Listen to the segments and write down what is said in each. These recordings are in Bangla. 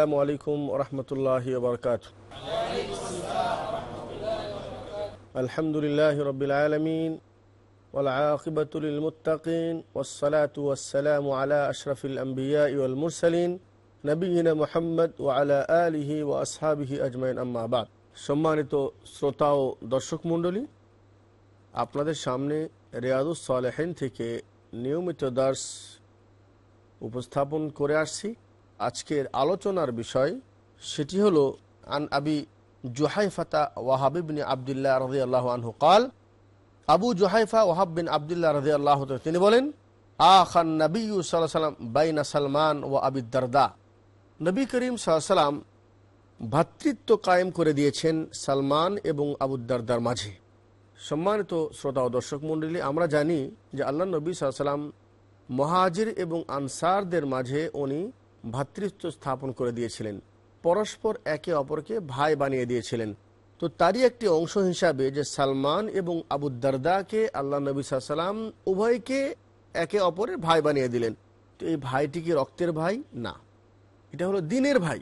السلام عليكم ورحمة الله وبركاته الحمد لله رب العالمين والعاقبة للمتقين والصلاة والسلام على أشرف الأنبياء والمرسلين نبينا محمد وعلى آله وأصحابه أجمعين أما بعد সম্মানিত শ্রোতা ও দর্শক মণ্ডলী আপনাদের সামনে রিয়াদুস সালেহিন থেকে নিয়মিত দার্স উপস্থাপন করে আসছি আজকের আলোচনার বিষয় সেটি হল, আন আবি জুহাইফাতা ওয়াহাবিবিন আবদুল্লাহ রদি আল্লাহ আনহু কাল, আবু জুহাইফা ওয়াহাব বিন আবদুল্লাহ রদি আল্লাহ তিনি বলেন আ খান নবী সাল্লাম বাইনা সালমান ও আবি দারদা। নবী করিম সাল্লাম ভ্রাতৃত্ব কায়েম করে দিয়েছেন সালমান এবং আবুদ্দারদার মাঝে। সম্মানিত শ্রোতা ও দর্শক মণ্ডলী, আমরা জানি যে আল্লাহ নবী সাল্লাম মহাজির এবং আনসারদের মাঝে উনি ভ্রাতৃত্ব স্থাপন করে দিয়েছিলেন। পরস্পর একে অপরকে ভাই বানিয়ে দিয়েছিলেন। তো তারই একটি অংশ হিসাবে যে সালমান এবং আবুদ্দারদাকে আল্লাহ নবী সাল্লাম উভয়কে একে অপরের ভাই বানিয়ে দিলেন। তো এই ভাইটি কি রক্তের ভাই? না। এটা হলো দিনের ভাই।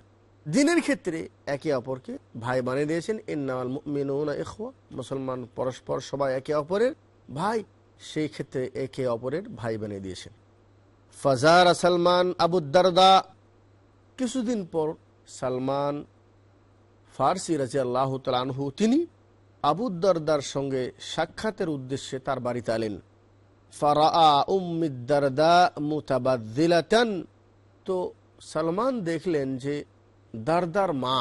দিনের ক্ষেত্রে একে অপরকে ভাই বানিয়ে দিয়েছেন। ইন্নাল মিনুনা ইখওয়া। মুসলমান পরস্পর সবাই একে অপরের ভাই। সেই ক্ষেত্রে একে অপরের ভাই বানিয়ে দিয়েছেন। ফাজার সালমান আবুদ্দারদা কিছুদিন পর সালমান ফার্সি রাজি আল্লাহ তালহু তিনি আবুদ্দারদার সঙ্গে সাক্ষাতের উদ্দেশ্যে তার বাড়িতে আলেন ফারা উম্মিদারদা মুতাবাদিলাতান তো সালমান দেখলেন যে দারদার মা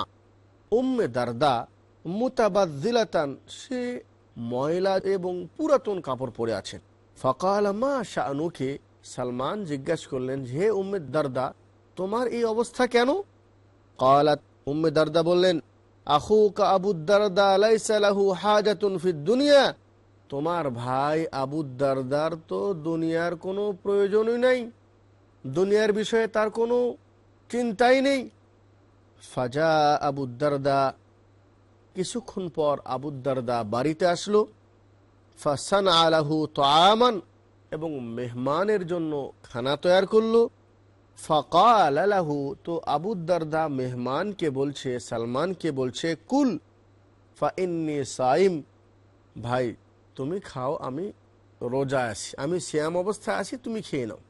উম্মে দারদা মুতাবাদিলাতান সে ময়লা এবং পুরাতন কাপড় পরে আছেন ফকাল মা শাহনুকে সালমান জিজ্ঞাসা করলেন, হে উম্মে দারদা, তোমার এই অবস্থা কেন? কালাত, উম্মে দারদা বললেন, আখুকা আবুদ্দারদা আলাইসালাহু হাজাতুন ফি দুনিয়া। তোমার ভাই আবুদ্দারদার তো দুনিয়ার কোনো প্রয়োজনই নাই, দুনিয়ার বিষয়ে তার কোনো চিন্তাই নেই। ফাজা আবুদ্দারদা কিছুক্ষণ পর আবুদ্দারদা বাড়িতে আসলো, ফাসান আলাহু তো আমান এবং মেহমানের জন্য খানা তৈয়ার করল। ফকাল তো আবুদ্দারদা মেহমানকে বলছে, সালমানকে বলছে, কুল, ফা ইন্নি সাইম, ভাই, তুমি খাও, আমি রোজা আছি, আমি শ্যাম অবস্থায় আছি, তুমি খেয়ে নাও।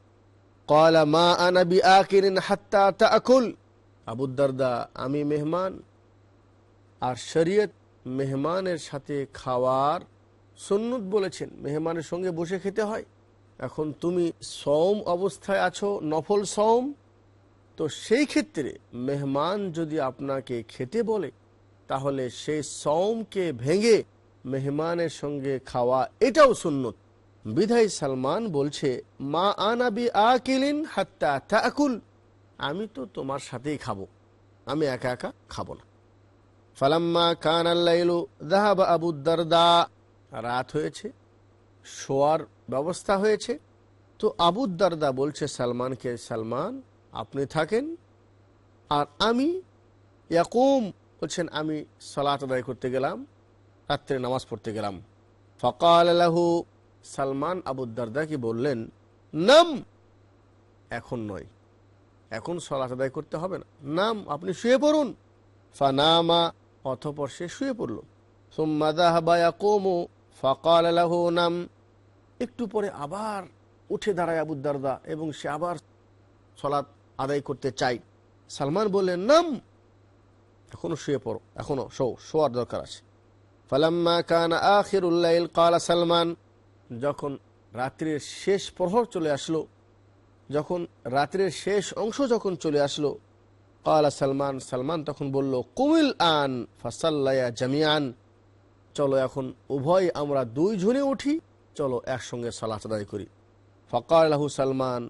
কলা মা আনাবি আকিরিন হাত্তা তাকুল। আবুদ্দারদা আমি মেহমান, আর শরীয়ত মেহমানের সাথে খাওয়ার সুন্নত বলেছেন, মেহমানের সঙ্গে বসে খেতে হয়। এখন তুমি সম অবস্থায় আছো, নফল সম, তো সেই ক্ষেত্রে মেহমান যদি আপনাকে খেতে বলে, তাহলে সেই সৌমকে ভেঙে মেহমানের সঙ্গে খাওয়া এটাও সুন্নত। বিধাই সালমান বলছে, মা আনাবি আকিলিন হাত্তা তাকুল, আমি তো তোমার সাথেই খাব, আমি একা একা খাব না। ফালাম্মা কান আল্লাইলু দাহাবা আবুদ্দারদা রাত হয়েছে শোয়ার ব্যবস্থা হয়েছে। তো আবুদ্দারদা বলছে, সালমানকে, সালমান, আপনি থাকেন আর আমি ইয়াকুম, বলছেন, আমি সালাত আদায় করতে গেলাম, রাত্রে নামাজ পড়তে গেলাম। ফকাল আলাহু সালমান আবুদ্দারদাকে বললেন, নাম এখন নয়। এখন সলাত আদায় করতে হবে না। নাম, আপনি শুয়ে পড়ুন। ফানামা অথপর সে শুয়ে পড়ল। ফকাল আলাহু নাম একটু পরে আবার উঠে দাঁড়ায় আবুদ্দারদা এবং সে আবার সলাৎ আদায় করতে চাই সালমান বললেন, নাম! এখনও শুয়ে পড়ো, এখনও শো, শোয়ার দরকার আছে। ফালাম্মা কান আখিরুল্লাইল কালা সালমান। যখন রাত্রির শেষ প্রহর চলে আসলো, যখন রাত্রের শেষ অংশ যখন চলে আসলো, কালা সালমান সালমান তখন বলল, কুমিল আন, ফাসাল্লায়া জামিয়ান চলো এখন, উভয় আমরা দুই ঝুনে উঠি। চলো একসঙ্গে সালাত আদায় করি। ফকার আলাহু সালমান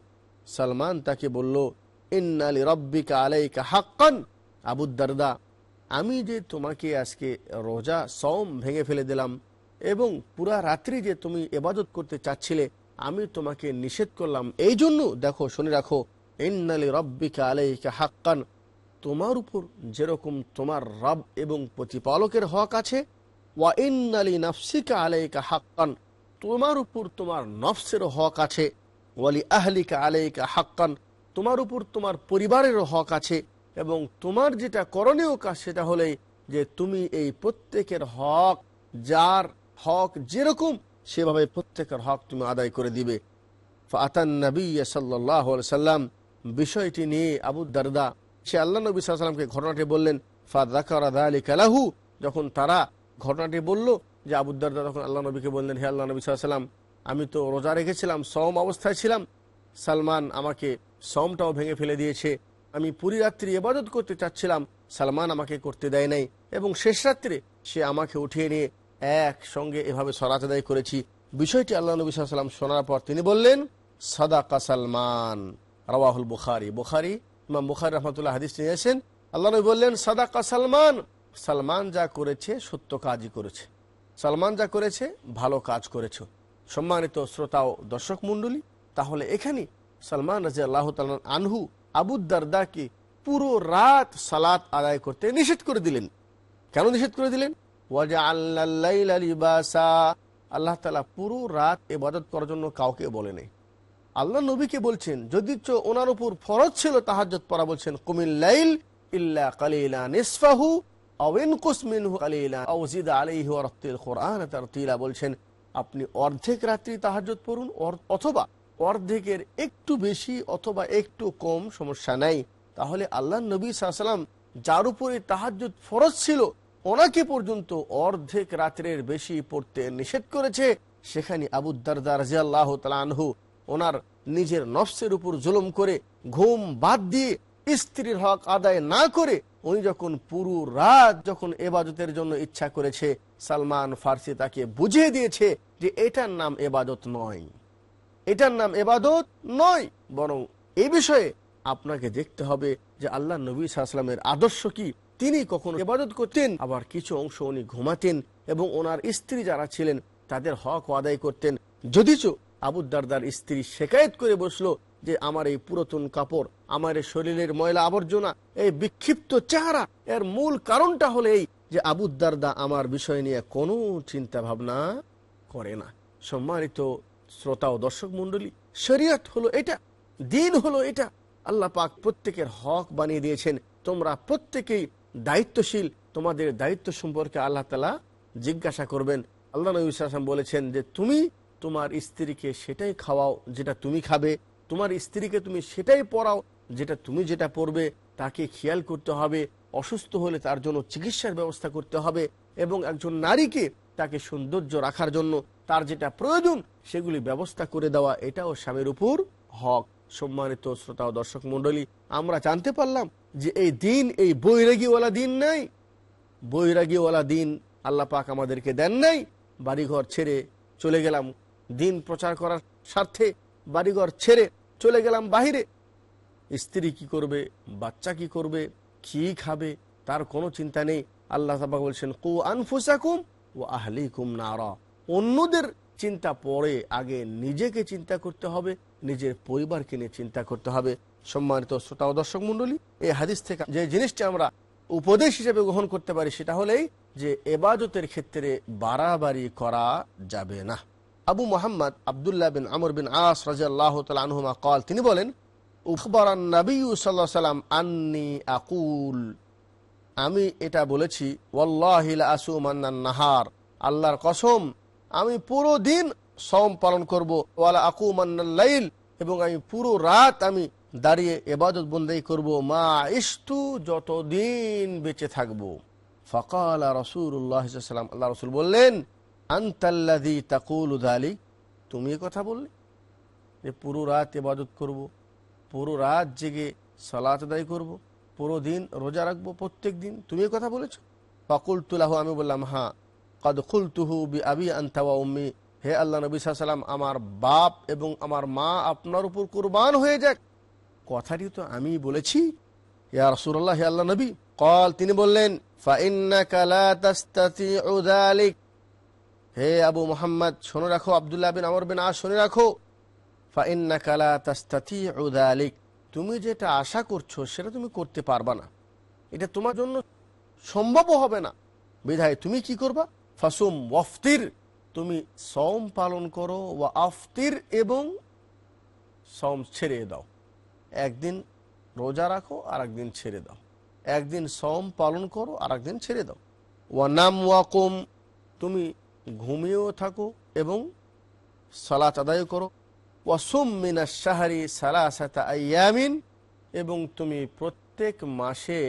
সালমান তাকে বলল ইন্নালি রব্বিকা আলাইকা হাক্কান আবুদ্দারদা আমি যে তোমাকে আজকে রোজা সম ভেঙে ফেলে দিলাম এবং পুরা রাত্রি যে তুমি এবাদত করতে চাচ্ছিলে, আমি তোমাকে নিষেধ করলাম। এই জন্য দেখো, শুনে রাখো ইন্নালি রব্বিকা আলাইকা হাক্কান, তোমার উপর যেরকম তোমার রব এবং প্রতিপালকের হক আছে, ওয়া ইন্নালি নাফসিকা আলাইকা হাক্কান তোমার উপর তোমার নফসেরও হক আছে। ওয়ালি আহলিকা আলাইকা হাক্কান, তোমার উপর তোমার পরিবারেরও হক আছে এবং তোমার যেটা করণীয় কাজ সেটা হলেই যে তুমি এই প্রত্যেকের হক, যার হক যেরকম, সেভাবে প্রত্যেকের হক তুমি আদায় করে দিবে। ফাতান নবী সাল্লাহ সাল্লাম, বিষয়টি নিয়ে আবু দারদা, সে আল্লাহ নবী সাল্লামকে ঘটনাটি বললেন ফাদাকারাদা আলী কালাহু যখন তারা ঘটনাটি বলল যে আবু দারদা তখন আল্লাহ নবীকে বললেন, হে আল্লাহ নবী সাল্লাম আমি তো রোজা রেখেছিলাম সম অবস্থায় ছিলাম। সালমান আমাকে সমটাও ভেঙে ফেলে দিয়েছে। আমি পুরী রাত্রি এবাদত করতে চাচ্ছিলাম, সালমান আমাকে করতে দেয় নাই এবং শেষ রাত্রে সে আমাকে উঠিয়ে নিয়ে একসঙ্গে এভাবে সরাত আদায় করেছি। বিষয়টি আল্লাহ নবী সাল্লাম শোনার পর তিনি বললেন, সাদাকা সালমান। রওয়াহুল বুখারি। বুখারি, ইমাম বুখারি রহমতুল্লাহ হাদিস নিয়ে নিয়েছেন আল্লাহ নবী বললেন, সাদাকা সালমান। সালমান যা করেছে সত্য কাজই করেছে। সালমান যা করেছে, ভালো কাজ করেছ। সম্মানিত শ্রোতা ও দর্শক মণ্ডলী, তাহলে এখানে সালমান রাজি আল্লাহ আনহু আবুদ্দারদাকে পুরো রাত সালাত আদায় করতে নিষেধ করে দিলেন। কেন নিষেধ করে দিলেন? আল্লাহ আল্লাহ তালা পুরো রাত এবাদত করার জন্য কাউকে বলে নেই। আল্লাহ নবীকে বলছেন, যদি চো ওনার উপর ফরজ ছিল তাহাজত পড়া বলছেন কুমিল্লাইল ইল্লা কালিলা নিসফাহু। বলছেন, আপনি অর্ধেক রাত্রি তাহাজ্জুদ পড়ুন অথবা অর্ধেকের একটু বেশি অথবা একটু কম সমস্যা নাই। তাহলে আল্লাহ নবী সাল্লাম যার উপরে তাহাজ্জুদ ফরজ ছিল, ওনাকে পর্যন্ত অর্ধেক রাত্রের বেশি পড়তে নিষেধ করেছে। সেখানে আবুদ্দারদা ওনার নিজের নফসের উপর জুলুম করে ঘুম বাদ দিয়ে স্ত্রীর হক আদায় না করে উনি যখন পুরো রাত যখন এবাদতের জন্য ইচ্ছা করেছে, সালমান ফার্সি তাকে বুঝিয়ে দিয়েছে যে এটার নাম এবাদত নয়। এটার নাম এবাদত নয়, বরং এ বিষয়ে আপনাকে দেখতে হবে যে আল্লাহ নবী সাল্লামের আদর্শ কি। তিনি কখনো এবাদত করতেন, আবার কিছু অংশ উনি ঘুমাতেন এবং ওনার স্ত্রী যারা ছিলেন তাদের হক আদায় করতেন। যদিচ আবুদ্দারদার স্ত্রী শেখায়ত করে বসল যে আমার এই পুরাতন কাপড়, আমার এই শরীরের ময়লা আবর্জনা, এই বিক্ষিপ্ত চেহারা, এর মূল কারণটা হলো এই যে আবুদ্দারদা আমার বিষয় নিয়ে কোনো চিন্তা ভাবনা করে না। সম্মানিত শ্রোতা ও দর্শক মন্ডলী শরিয়ত হলো এটা, দিন হলো এটা। আল্লাহ পাক প্রত্যেকের হক বানিয়ে দিয়েছেন। তোমরা প্রত্যেকেই দায়িত্বশীল, তোমাদের দায়িত্ব সম্পর্কে আল্লাহ তালা জিজ্ঞাসা করবেন। আল্লাহ নবী সাল্লাম বলেছেন যে, তুমি তোমার স্ত্রীকে সেটাই খাওয়াও যেটা তুমি খাবে তোমার স্ত্রীকে তুমি সেটাই পড়াও যেটা তুমি যেটা পড়বে, তাকে খেয়াল করতে হবে, অসুস্থ হলে তার জন্য চিকিৎসার ব্যবস্থা করতে হবে এবং একজন নারীকে তাকে সৌন্দর্য রাখার জন্য তার যেটা প্রয়োজন সেগুলি ব্যবস্থা করে দেওয়া, এটাও স্বামীর উপর হক। সম্মানিত শ্রোতা ও দর্শক মন্ডলী আমরা জানতে পারলাম যে এই দিন এই বৈরাগীওয়ালা দিন নাই। বৈরাগীওয়ালা দিন আল্লাহ পাক আমাদেরকে দেন নাই। বাড়িঘর ছেড়ে চলে গেলাম। দিন প্রচার করার স্বার্থে বাড়িঘর ছেড়ে চলে গেলাম বাহিরে। স্ত্রী কি করবে? বাচ্চা কি করবে? কি খাবে? তার কোনো চিন্তা নেই। আল্লাহ তাবা বলছেন, কু আনফুসাকুম ও আহলিকুম নারা। অন্যদের চিন্তা পরে আগে নিজেকে চিন্তা করতে হবে, নিজের পরিবারকে নিয়ে চিন্তা করতে হবে। সম্মানিত শ্রোতা ও দর্শক মন্ডলী এই হাদিস থেকে যে জিনিসটি আমরা উপদেশ হিসেবে গ্রহণ করতে পারি, সেটা হলেই যে এবাজতের ক্ষেত্রে বাড়াবাড়ি করা যাবে না। আবু মোহাম্মদ আবদুল্লাহ বিন আমর বিন আস রাজিয়াল্লাহ আনহুমা কল তিনি বলেন, উখবরান নবী সাল্লাহ আন্নি আকুল। আমি এটা বলেছি ওয়াল্লাহিল আসু মান্নান নাহার। আল্লাহর কসম, আমি পুরো দিন সম পালন করব ওয়ালা আকু মান্নাল্লাইল এবং আমি পুরো রাত আমি দাঁড়িয়ে এবাদত বন্দাই করব, মা ইস্তু যতদিন বেঁচে থাকব। ফকাল রসুল্লাহ সাল্লাম আল্লাহ রসুল বললেন আন্তাল্লাদি তাকুল উদালি তুমি কথা বললে যে পুরো রাত এবাদত করব। পুরো রাত জেগে সালাত আদায় করব। পুরো দিন রোজা রাখব, প্রত্যেক দিন তুমি কথা বলেছ তুলাহ আমি বললাম হ্যাঁ কদ খুলতুহু বি আবি আন্তাওয়া উম্মি হে আল্লাহ নবী সাল্লাম আমার বাপ এবং আমার মা আপনার উপর কোরবান হয়ে যাক কথাটি তো আমি বলেছি ইয়া রসুল্লাহ হে আল্লাহ নবী কল তিনি বললেন "ফাইন্নাকা লা তাস্তাতিউ যালিক।" হে আবু মোহাম্মদ, শোনে রাখো আবদুল্লাহ বিন আমর বিন আস, শুনে রাখো। ফাইন্নাকা লা তাস্তাতিউ যালিক। তুমি যেটা আশা করছ সেটা তুমি করতে পারবা না। এটা তোমার জন্য সম্ভবও হবে না। বিধায় তুমি কি করবা? ফাসুম ওয়াফতির, তুমি সম পালন করো ওয়া আফতির এবং সম ছেড়ে দাও। একদিন রোজা রাখো আর একদিন ছেড়ে দাও। একদিন সম পালন করো আর একদিন ছেড়ে দাও। ওয়া নাম ওয়াকুম তুমি ঘুমিয়েও থাকো এবং সালাত আদায় করো। ওয়াসুম মিনা সাহারি সালাসাতা আয়ামিন এবং তুমি প্রত্যেক মাসে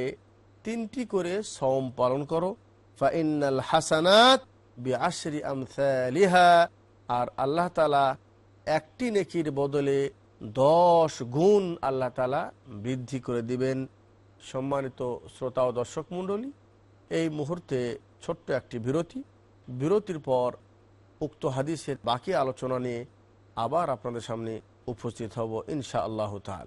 তিনটি করে সম পালন করো। ফাইনাল হাসানাত বি আশরি আমসালিহা, আর আল্লাহ তালা একটি নেকির বদলে দশ গুণ আল্লাহ তালা বৃদ্ধি করে দিবেন। সম্মানিত শ্রোতা ও দর্শক মণ্ডলী, এই মুহূর্তে ছোট্ট একটি বিরতি। বিরতির পর উক্ত হাদিসের বাকি আলোচনা নিয়ে আবার আপনাদের সামনে উপস্থিত হব ইনশা আল্লাহ তাল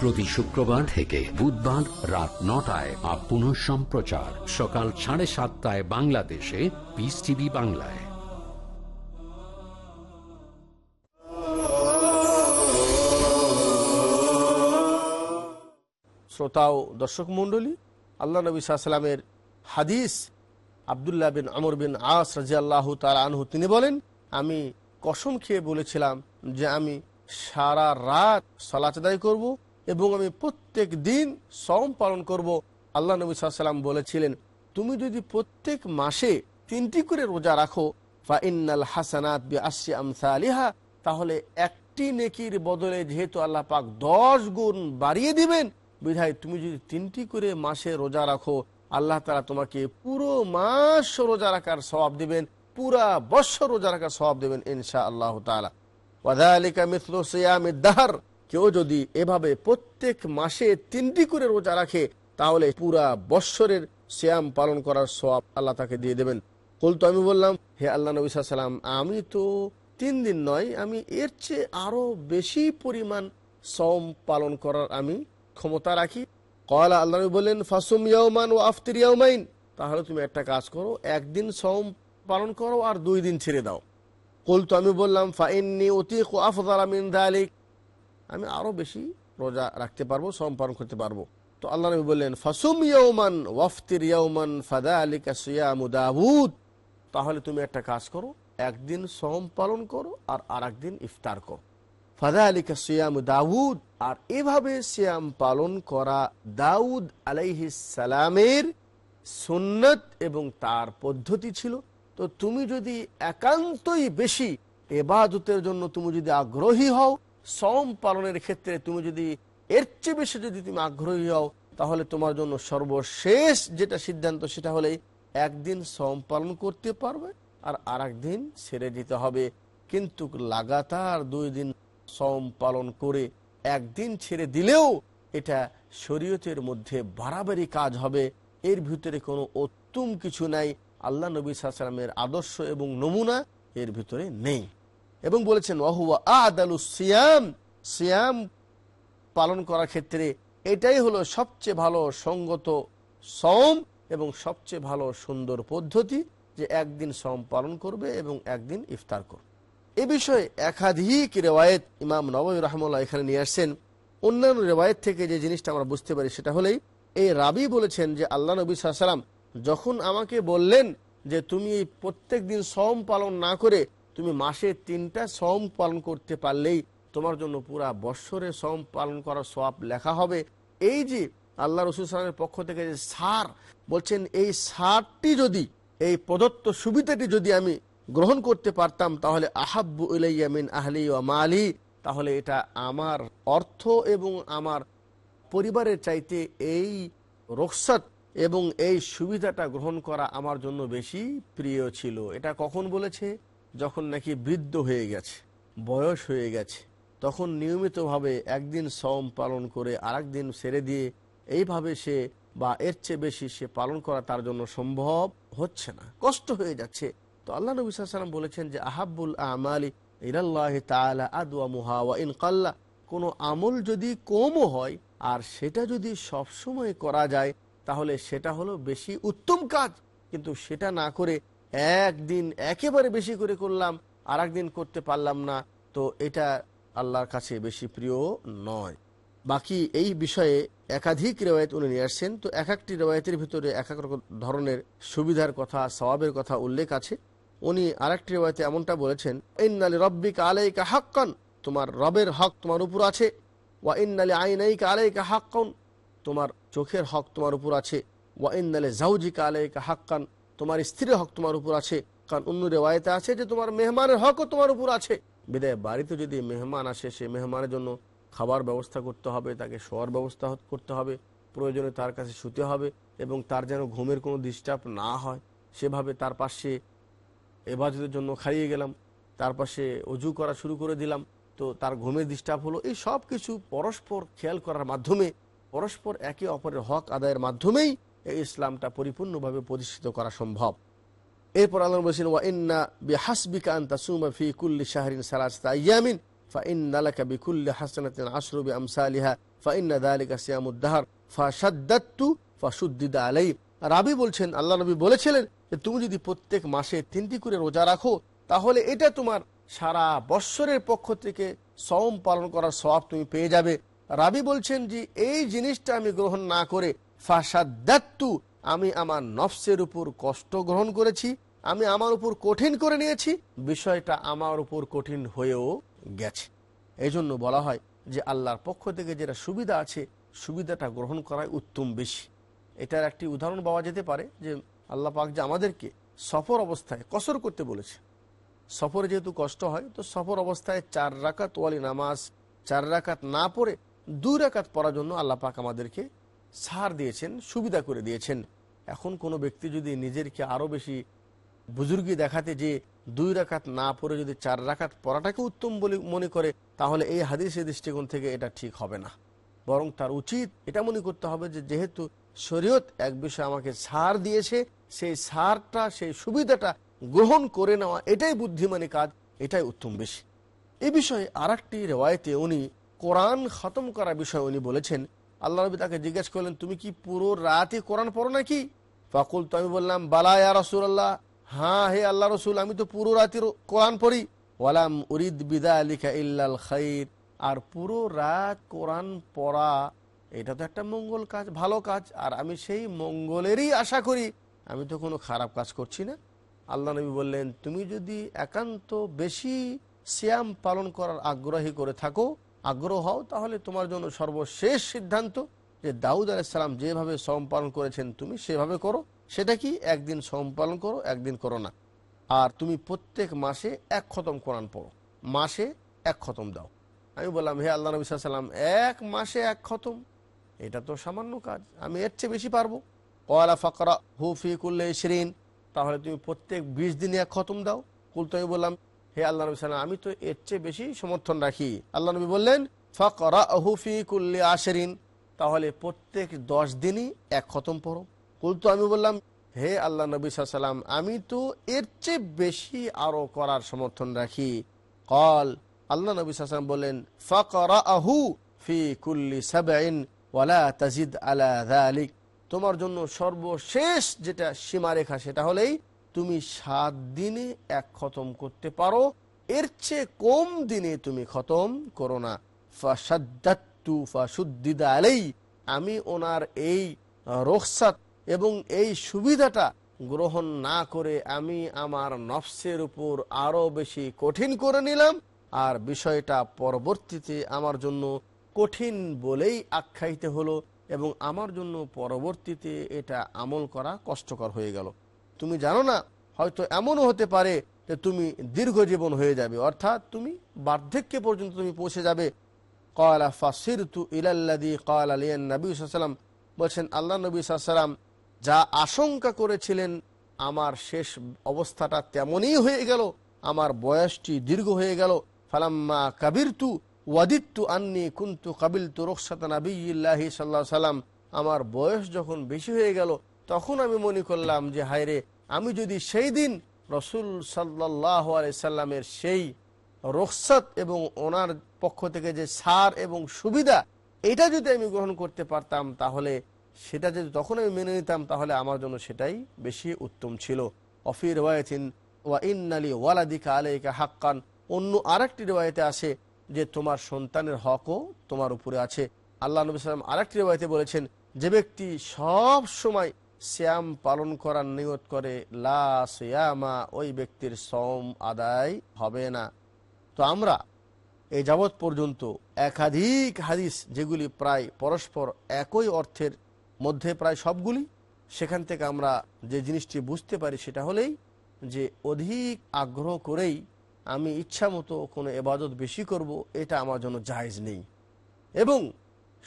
প্রতি শুক্রবার থেকে বুধবার রাত নটায় বা পুনঃ সম্প্রচার। সকাল সাড়ে সাতটায় বাংলাদেশে পিস টিভি বাংলায়। শ্রোতা ও দর্শক মণ্ডলী, আল্লাহ নবী সাল্লামের হাদিস আবদুল্লাহ বিন আমর বিন আস রাজি আল্লাহ তার আনহু, তিনি বলেন, আমি কসম খেয়ে বলেছিলাম যে আমি সারা রাত সালাত আদায় করব এবং আমি প্রত্যেক দিন সম পালন করব। আল্লাহ নবী সাল্লাম বলেছিলেন, তুমি যদি প্রত্যেক মাসে তিনটি করে রোজা রাখো ফা ইন্নাল হাসানাত বি আলিহা তাহলে একটি নেকির বদলে যেহেতু আল্লাহ পাক দশ গুণ বাড়িয়ে দিবেন, বিধায় তুমি যদি তিনটি করে মাসে রোজা রাখো, আল্লাহ তারা তোমাকে পুরো মাস রোজা রাখার স্বভাব দিবেন, পুরা বৎসর রোজা রাখার স্বভাব দেবেন ইনশা আল্লাহ তালা ওয়াদালিকা মিথল দাহার। কেউ যদি এভাবে প্রত্যেক মাসে তিনটি করে রোজা রাখে, তাহলে পুরা বৎসরের শ্যাম পালন করার সব আল্লাহ তাকে দিয়ে দেবেন। কুল তো আমি বললাম, হে আল্লাহ নবী সাল্লাম আমি তো তিন দিন নয়, আমি এর চেয়ে আরও বেশি পরিমাণ সম পালন করার আমি ক্ষমতা রাখি। কয়লা আল্লাহ নবী বললেন, ফাসুম ইয়াউমান ও আফতির ইয়াউমাইন। তাহলে তুমি একটা কাজ করো, একদিন সম পালন করো আর দুই দিন ছেড়ে দাও। কুল তো আমি বললাম, ফাইননি অতিক ও আফদাল আমিন দালিক আমি আরও বেশি রোজা রাখতে পারব সম পালন করতে পারব। তো আল্লাহ নবী বললেন, ফাসুম ইয়াউমান ওয়াফতির ইয়াউমান ফাদালিকা সিয়ামু দাউদ। তাহলে তুমি একটা কাজ করো, একদিন সম পালন করো আর আরেকদিন ইফতার করো। ফাদালিকা সিয়াম দাউদ। আর এভাবে সিয়াম পালন করা দাউদ সালামের সুন্নত এবং তার পদ্ধতি ছিল। তো তুমি যদি একান্তই বেশি এবাদতের জন্য তুমি যদি আগ্রহী হও সম পালনের ক্ষেত্রে তুমি যদি এর চেয়ে বেশি যদি তুমি আগ্রহী হও, তাহলে তোমার জন্য সর্বশেষ যেটা সিদ্ধান্ত সেটা হলে একদিন সম পালন করতে পারবে আর আর দিন ছেড়ে দিতে হবে। কিন্তু লাগাতার দুই দিন সম পালন করে একদিন ছেড়ে দিলেও এটা শরীয়তের মধ্যে বাড়াবাড়ি কাজ হবে। এর ভিতরে কোনো উত্তম কিছু নাই। আল্লাহ নবী সালামের আদর্শ এবং নমুনা এর ভিতরে নেই। এবং বলেছেন ওহুয়া আদালু সিয়াম সিয়াম পালন করার ক্ষেত্রে এটাই হলো সবচেয়ে ভালো সঙ্গত সম এবং সবচেয়ে ভালো সুন্দর পদ্ধতি যে একদিন সম পালন করবে এবং একদিন ইফতার করবে। এ বিষয়ে একাধিক রেওয়ায়ত ইমাম নবী রহমুল্লাহ এখানে নিয়ে আসছেন। অন্যান্য রেওয়ায়ত থেকে যে জিনিসটা আমরা বুঝতে পারি সেটা হলেই, এই রাবি বলেছেন যে আল্লাহ নবী সাল্লাম যখন আমাকে বললেন যে তুমি প্রত্যেক দিন সম পালন না করে তুমি মাসে তিনটা সম পালন করতে পারলেই তোমার জন্য পুরা বৎসরে সম পালন করার সব লেখা হবে। এই যে আল্লাহ রসুল সালামের পক্ষ থেকে যে সার বলছেন, এই সারটি যদি, এই প্রদত্ত সুবিধাটি যদি আমি গ্রহণ করতে পারতাম, তাহলে আহাব্বু ইলাইয়ামিন আহলি ও মালি, তাহলে এটা আমার অর্থ এবং আমার পরিবারের চাইতে এই রোকসাত এবং এই সুবিধাটা গ্রহণ করা আমার জন্য বেশি প্রিয় ছিল। এটা কখন বলেছে? যখন নাকি বৃদ্ধ হয়ে গেছে, বয়স হয়ে গেছে, তখন নিয়মিতভাবে একদিন সম পালন করে আর দিন সেরে দিয়ে এইভাবে সে বা এর চেয়ে বেশি সে পালন করা তার জন্য সম্ভব হচ্ছে না। কষ্ট হয়ে যাচ্ছে। তো আল্লাহ নবী সাল্লাম বলেছেন যে আহাবুল আমালি ইরাল্লাহ তাআলা আদওয়া মুহা ওয়া ইন কাল্লা। কোনো আমল যদি কমও হয় আর সেটা যদি সব সময় করা যায়, তাহলে সেটা হলো বেশি উত্তম কাজ। কিন্তু সেটা না করে একদিন একেবারে বেশি করে করলাম আর একদিন করতে পারলাম না। তো এটা আল্লাহর কাছে বেশি প্রিয় নয়। বাকি এই বিষয়ে একাধিক রেওয়ায়ত উনি নিয়ে আসছেন। তো এক একটি রেওয়ায়তের ভিতরে এক এক রকম ধরনের সুবিধার কথা, সওয়াবের কথা উল্লেখ আছে। উনি আরেকটি রেওয়ায়তে এমনটা বলেছেন ইন্নালি রব্বিকা আলাইকা হাক্কান তোমার রবের হক তোমার উপর আছে ওয়া ইন্নালি আইনাইকা আলাইকা হাক্কান তোমার চোখের হক তোমার উপর আছে ওয়া ইন্নালে জাউজিকা আলাইকা হাক্কান তোমার স্ত্রীর হক তোমার উপর আছে, কারণ অন্য রেওয়ায়তে আছে যে তোমার মেহমানের হকও তোমার উপর আছে। বিদায়, বাড়িতে যদি মেহমান আসে, সে মেহমানের জন্য খাবার ব্যবস্থা করতে হবে, তাকে শোয়ার ব্যবস্থা করতে হবে, প্রয়োজনে তার কাছে শুতে হবে, এবং তার যেন ঘুমের কোনো ডিস্টার্ব না হয়। সেভাবে তার পাশে এবাজতের জন্য খাইয়ে গেলাম, তার পাশে অজু করা শুরু করে দিলাম। তো তার ঘুমের ডিস্টার্ব হলো। এই সব কিছু পরস্পর খেয়াল করার মাধ্যমে, পরস্পর একে অপরের হক আদায়ের মাধ্যমেই এই ইসলামটা পরিপূর্ণভাবে প্রতিষ্ঠিত করা সম্ভব এরপর আল্লাহ বলছেন ওয়া ইন্না বিহাসবিকা আন তাসুমা ফি কুল্লি শাহরিন সালাসতা আইয়ামিন فإن لك بكل حسنة عشر بأمثالها فإن ذلك صيام الدهر فشددت فشدد علي রাবি বলছেন আল্লাহ নবী বলেছিলেন যে তুমি যদি প্রত্যেক মাসে তিনটি করে রোজা রাখো তাহলে এটা তোমার সারা বৎসরের পক্ষ থেকে সম পালন করার সওয়াব তুমি পেয়ে যাবে রাবি বলছেন যে এই জিনিসটা আমি গ্রহণ না করে ফাসাদ্দাত্তু আমি আমার নফসের উপর কষ্ট গ্রহণ করেছি, আমি আমার উপর কঠিন করে নিয়েছি, বিষয়টা আমার উপর কঠিন হয়েও গেছে। এই জন্য বলা হয় যে আল্লাহর পক্ষ থেকে যেটা সুবিধা আছে, সুবিধাটা গ্রহণ করাই উত্তম বেশি। এটার একটি উদাহরণ পাওয়া যেতে পারে যে আল্লাহ পাক যে আমাদেরকে সফর অবস্থায় কসর করতে বলেছে। সফরে যেহেতু কষ্ট হয়, তো সফর অবস্থায় চার রাকাত ওয়ালি নামাজ, চার রাকাত না পড়ে দুই রাকাত পড়ার জন্য আল্লাহ পাক আমাদেরকে ছাড় দিয়েছেন, সুবিধা করে দিয়েছেন। এখন কোনো ব্যক্তি যদি নিজেরকে আরও বেশি বুজুর্গি দেখাতে যে দুই রাকাত না পড়ে যদি চার রাকাত পড়াটাকে উত্তম বলে মনে করে, তাহলে এই হাদিসের দৃষ্টিকোণ থেকে এটা ঠিক হবে না। বরং তার উচিত এটা মনে করতে হবে যে যেহেতু শরীয়ত এক বিষয়ে আমাকে সার দিয়েছে, সেই সারটা সেই সুবিধাটা গ্রহণ করে নেওয়া এটাই বুদ্ধিমানী কাজ, এটাই উত্তম বেশি। এ বিষয়ে আর একটি রেওয়ায়তে উনি কোরআন খতম করার বিষয়ে উনি বলেছেন আল্লাহ নবী তাকে জিজ্ঞেস করলেন, তুমি কি পুরো রাতে কোরআন পড়ো নাকি? ফাকুল তো আমি বললাম, বালা ইয়া রসুল্লাহ হ্যাঁ হে আল্লাহ রসুল, আমি তো পুরো রাতে কোরআন পড়ি। ওয়ালাম উরিদ বিদা আলিকা ইল্লাল খাইর। আর পুরো রাত কোরআন পড়া, এটা তো একটা মঙ্গল কাজ, ভালো কাজ। আর আমি সেই মঙ্গলেরই আশা করি, আমি তো কোনো খারাপ কাজ করছি না। আল্লাহ নবী বললেন, তুমি যদি একান্ত বেশি শ্যাম পালন করার আগ্রহী করে থাকো আগ্রহ হও, তাহলে তোমার জন্য সর্বশেষ সিদ্ধান্ত যে দাউদ আলাইসালাম যেভাবে সম পালন করেছেন, তুমি সেভাবে করো। সেটা কি? একদিন সোম পালন করো, একদিন করো না। আর তুমি প্রত্যেক মাসে এক খতম কোরআন পড়ো। মাসে এক খতম দাও। আমি বললাম, হে আল্লাহ নবী সাল্লাম এক মাসে এক খতম। এটা তো সামান্য কাজ। আমি এর চেয়ে বেশি পারব। ওয়ালা ফকরা হুফি কুল্লে শরিন তাহলে তুমি প্রত্যেক বিশ দিনে এক খতম দাও। কুল তো আমি বললাম হে আল্লাহ নবী সাল্লাম আমি তো এর চেয়ে বেশি সমর্থন রাখি। আল্লাহ নবী বললেন ফকরা হুফি কুল্লে আশরিন তাহলে প্রত্যেক দশ দিনই এক খতম পড়ো। কুল তো আমি বললাম, হে আল্লাহ নবী সাল্লাম আমি তো এর চেয়ে বেশি আরও করার সমর্থন রাখি। কল, আল্লাহ নবী সাল্লাম বললেন ফকরা আহু ফি কুল্লি সাবাইন ওয়ালা তাজিদ আলা যালিক তোমার জন্য সর্বশেষ যেটা সীমারেখা সেটা হলেই তুমি সাত দিনে এক খতম করতে পারো। এর চেয়ে কম দিনে তুমি খতম করো না। আমি ওনার এই রোকসাত এবং এই সুবিধাটা গ্রহণ না করে আমি আমার নফসের উপর আরও বেশি কঠিন করে নিলাম। আর বিষয়টা পরবর্তীতে আমার জন্য কঠিন বলেই আখ্যায়িত হলো এবং আমার জন্য পরবর্তীতে এটা আমল করা কষ্টকর হয়ে গেল। তুমি জানো না, হয়তো এমনও হতে পারে যে তুমি দীর্ঘ জীবন হয়ে যাবে, অর্থাৎ তুমি বার্ধক্যে পর্যন্ত তুমি পৌঁছে যাবে। কয়লা ফাসির তু ইলাল্লাদি কয়াল আলিয়ান নবী বলছেন, আল্লাহ নবী যা আশঙ্কা করেছিলেন, আমার শেষ অবস্থাটা তেমনই হয়ে গেল, আমার বয়সটি দীর্ঘ হয়ে গেল। ফালাম্মা কাবির তু ওয়াদিত্তু আন্নি কুন্তু কাবিল তু রোকসাত নবীল্লাহি সাল্লাহ সাল্লাম আমার বয়স যখন বেশি হয়ে গেল তখন আমি মনে করলাম যে, হায়রে, আমি যদি সেই দিন রসুল সাল্লাহ সাল্লামের সেই রোকসাত এবং ওনার পক্ষ থেকে যে সার এবং সুবিধা, এটা যদি আমি গ্রহণ করতে পারতাম, তাহলে সেটা যদি তখন আমি মেনে নিতাম, তাহলে আমার জন্য সেটাই বেশি উত্তম ছিল। অফির ওয়াইতিন ওয়া ইন্নালি ওয়ালাদিকা আলাইকা হাক্কান অন্য আরেকটি রেওয়ায়তে আসে যে, তোমার সন্তানের হকও তোমার উপরে আছে। আল্লাহ নবী সাল্লাম আরেকটি রেওয়ায়তে বলেছেন, যে ব্যক্তি সব সময় শ্যাম পালন করার নিয়ত করে, লা শ্যামা ওই ব্যক্তির সম আদায় হবে না। তো আমরা এই যাবৎ পর্যন্ত একাধিক হাদিস, যেগুলি প্রায় পরস্পর একই অর্থের মধ্যে প্রায় সবগুলি, সেখান থেকে আমরা যে জিনিসটি বুঝতে পারি সেটা হলেই যে অধিক আগ্রহ করেই আমি ইচ্ছা মতো কোনো এবাদত বেশি করব, এটা আমার জন্য জায়জ নেই। এবং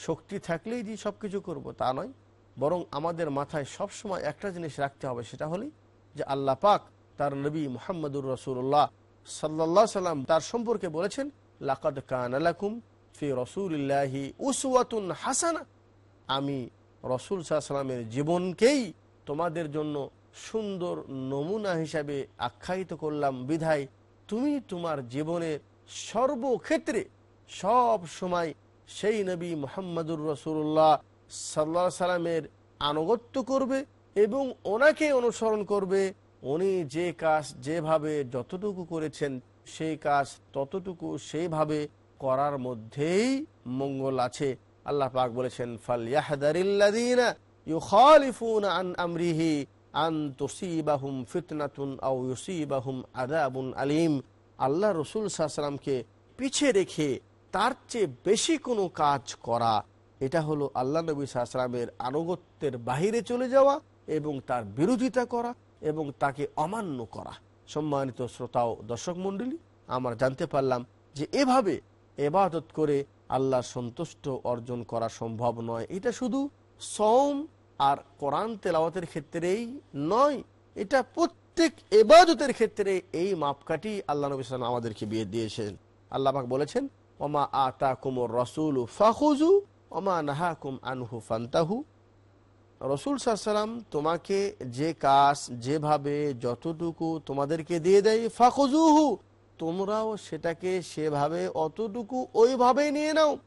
শক্তি থাকলেই যে সব কিছু করব তা নয়। বরং আমাদের মাথায় সবসময় একটা জিনিস রাখতে হবে, সেটা হলেই যে আল্লাহ পাক তার নবী মোহাম্মদুর রসুল্লাহ সাল্লাহ সাল্লাম তার সম্পর্কে বলেছেন, লাকাদ কান আলাকুম ফি রসুল্লাহি উসওয়াতুন হাসানা। আমি রসুল সাল্লামের জীবনকেই তোমাদের জন্য সুন্দর নমুনা হিসাবে আখ্যায়িত করলাম। বিধায় তুমি তোমার জীবনের সর্বক্ষেত্রে সব সময় সেই নবী মোহাম্মদুর রসুল্লাহ সাল্লা সাল্লামের আনুগত্য করবে এবং ওনাকে অনুসরণ করবে। উনি যে কাজ যেভাবে যতটুকু করেছেন, সেই কাজ ততটুকু সেইভাবে করার মধ্যেই মঙ্গল আছে। আল্লাহ পাক বলেছেন ফাল ইয়াহদারিল্লাযীনা ইউখালিফুনা আন আমরিহি আন ফিতনাতুন আযাবুন আলিম। আল্লাহ রসুল সাল্লামকে পিছে রেখে তার চেয়ে বেশি কোনো কাজ করা এটা হলো আল্লাহ নবী সাল্লামের আনুগত্যের বাহিরে চলে যাওয়া এবং তার বিরোধিতা করা এবং তাকে অমান্য করা। সম্মানিত শ্রোতা ও দর্শক মণ্ডলী, আমরা জানতে পারলাম যে এভাবে এবাদত করে আল্লাহ সন্তুষ্ট অর্জন করা সম্ভব নয়। এটা শুধু সম আর কোরআন তেলাওয়াতের ক্ষেত্রেই নয়, এটা প্রত্যেক এবাদতের ক্ষেত্রে এই মাপকাঠি আল্লাহ নবী সাল্লাম আমাদেরকে বিয়ে দিয়েছেন। আল্লাহ বলেছেন ওমা আতা কুমর রসুল ফাহুজু নাহাকুম আনহু ফান্তাহু। রসুল সাল্লাম তোমাকে যে কাজ, যেভাবে, যতটুকু তোমাদেরকে দিয়ে দেয় ফাখুজুহু তোমরাও সেটাকে সেভাবে, অতটুকু ওইভাবে নিয়ে নাও।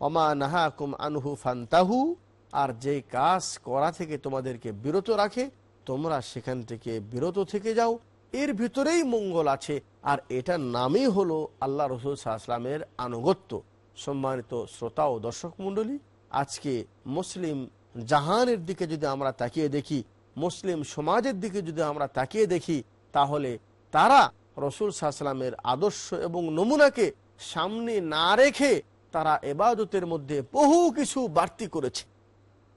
অমা নাহাকুম আনহু ফান্তাহু, আর যে কাজ করা থেকে তোমাদেরকে বিরত রাখে, তোমরা সেখান থেকে বিরত থেকে যাও। এর ভিতরেই মঙ্গল আছে। আর এটার নামই হলো আল্লাহ রসুল সাহসলামের আনুগত্য। সম্মানিত শ্রোতা ও দর্শক মণ্ডলী, আজকে মুসলিম জাহানের দিকে যদি আমরা তাকিয়ে দেখি, মুসলিম সমাজের দিকে যদি আমরা তাকিয়ে দেখি, তাহলে তারা রসুল সাহসালামের আদর্শ এবং নমুনাকে সামনে না রেখে তারা এবাদতের মধ্যে বহু কিছু বাড়তি করেছে।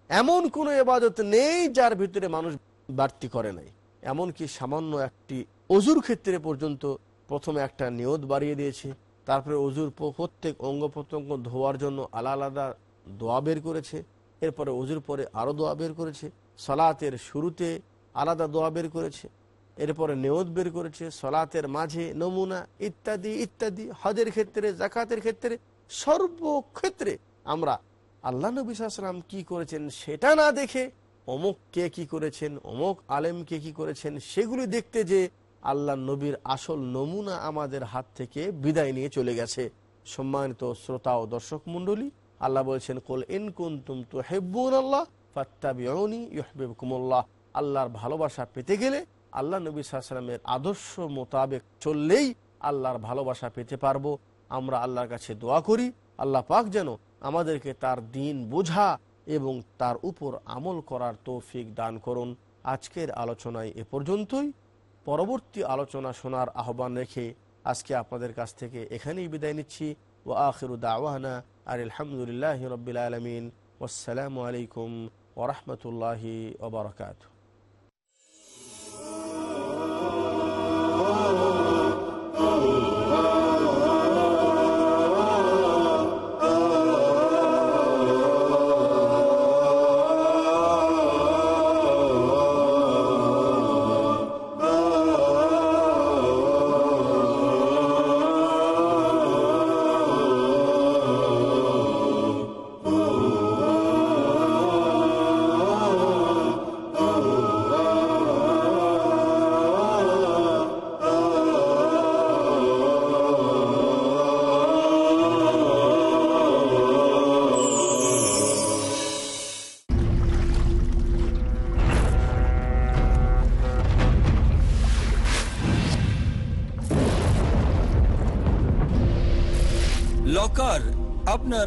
এমন কোন এবাদত নেই যার ভিতরে মানুষ বাড়তি করে নাই। এমনকি সামান্য একটি অজুর ক্ষেত্রে পর্যন্ত প্রথমে একটা নিয়ত বাড়িয়ে দিয়েছে। তারপরে অজুর প্রত্যেক অঙ্গ প্রত্যঙ্গ ধোয়ার জন্য আলাদা আলাদা দোয়া বের করেছে। এরপরে অজুর পরে আরও দোয়া বের করেছে। সলাতের শুরুতে আলাদা দোয়া বের করেছে। এরপরে নেওত বের করেছে। সলাতের মাঝে নমুনা ইত্যাদি ইত্যাদি। হজের ক্ষেত্রে জাকাতের ক্ষেত্রে, সর্বক্ষেত্রে আমরা আল্লাহ নবী সাল্লাম কি করেছেন সেটা না দেখে অমুক কে কি করেছেন, অমুক আলেম কে কি করেছেন সেগুলি দেখতে যে আল্লাহ নবীর আসল নমুনা আমাদের হাত থেকে বিদায় নিয়ে চলে গেছে। সম্মানিত শ্রোতা ও দর্শক মণ্ডলী, আল্লাহ বলছেন, কোল ইন কুন্তুম তো হেব্বুন আল্লাহ ফাত্তাবিউনি ইউহিব্বুকুমুল্লাহ। আল্লাহর ভালোবাসা পেতে গেলে আল্লাহ নবী সাল্লামের আদর্শ মোতাবেক চললেই আল্লাহর ভালোবাসা পেতে পারব। আমরা আল্লাহর কাছে দোয়া করি, আল্লাহ পাক যেন আমাদেরকে তার দিন বোঝা এবং তার উপর আমল করার তৌফিক দান করুন। আজকের আলোচনায় এ পর্যন্তই। পরবর্তী আলোচনা শোনার আহ্বান রেখে আজকে আপনাদের কাছ থেকে এখানেই বিদায় নিচ্ছি। ও আখিরু দাওয়ানা আর আলহামদুলিল্লাহ রবিল আলমিন। আসসালামু আলাইকুম ওরহমতুল্লাহি ওবরকাত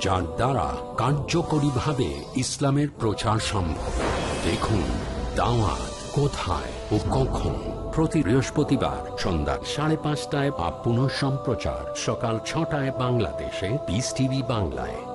যার দ্বারা কার্যকরী ভাবে ইসলামের প্রচার সম্ভব। দেখুন, দাওয়াত কোথায় ও কখন? প্রতি বৃহস্পতিবার সন্ধ্যা সাড়ে পাঁচটায় বা পুনঃ সম্প্রচার সকাল ছটায় বাংলাদেশে বিস টিভি বাংলায়।